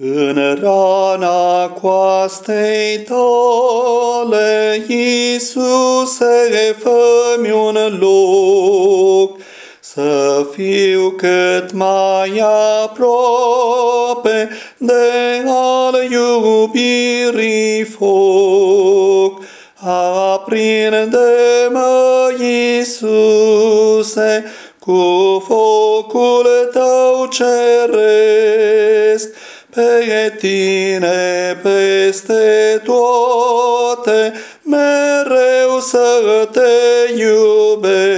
În rana coastei tale, Iisuse, fă-mi un loc, să fiu cât mai aproape de al iubirii foc. Aprinde-mă, Iisuse, cu focul tău ceresc, pe tine peste toate, mereu să te iubesc.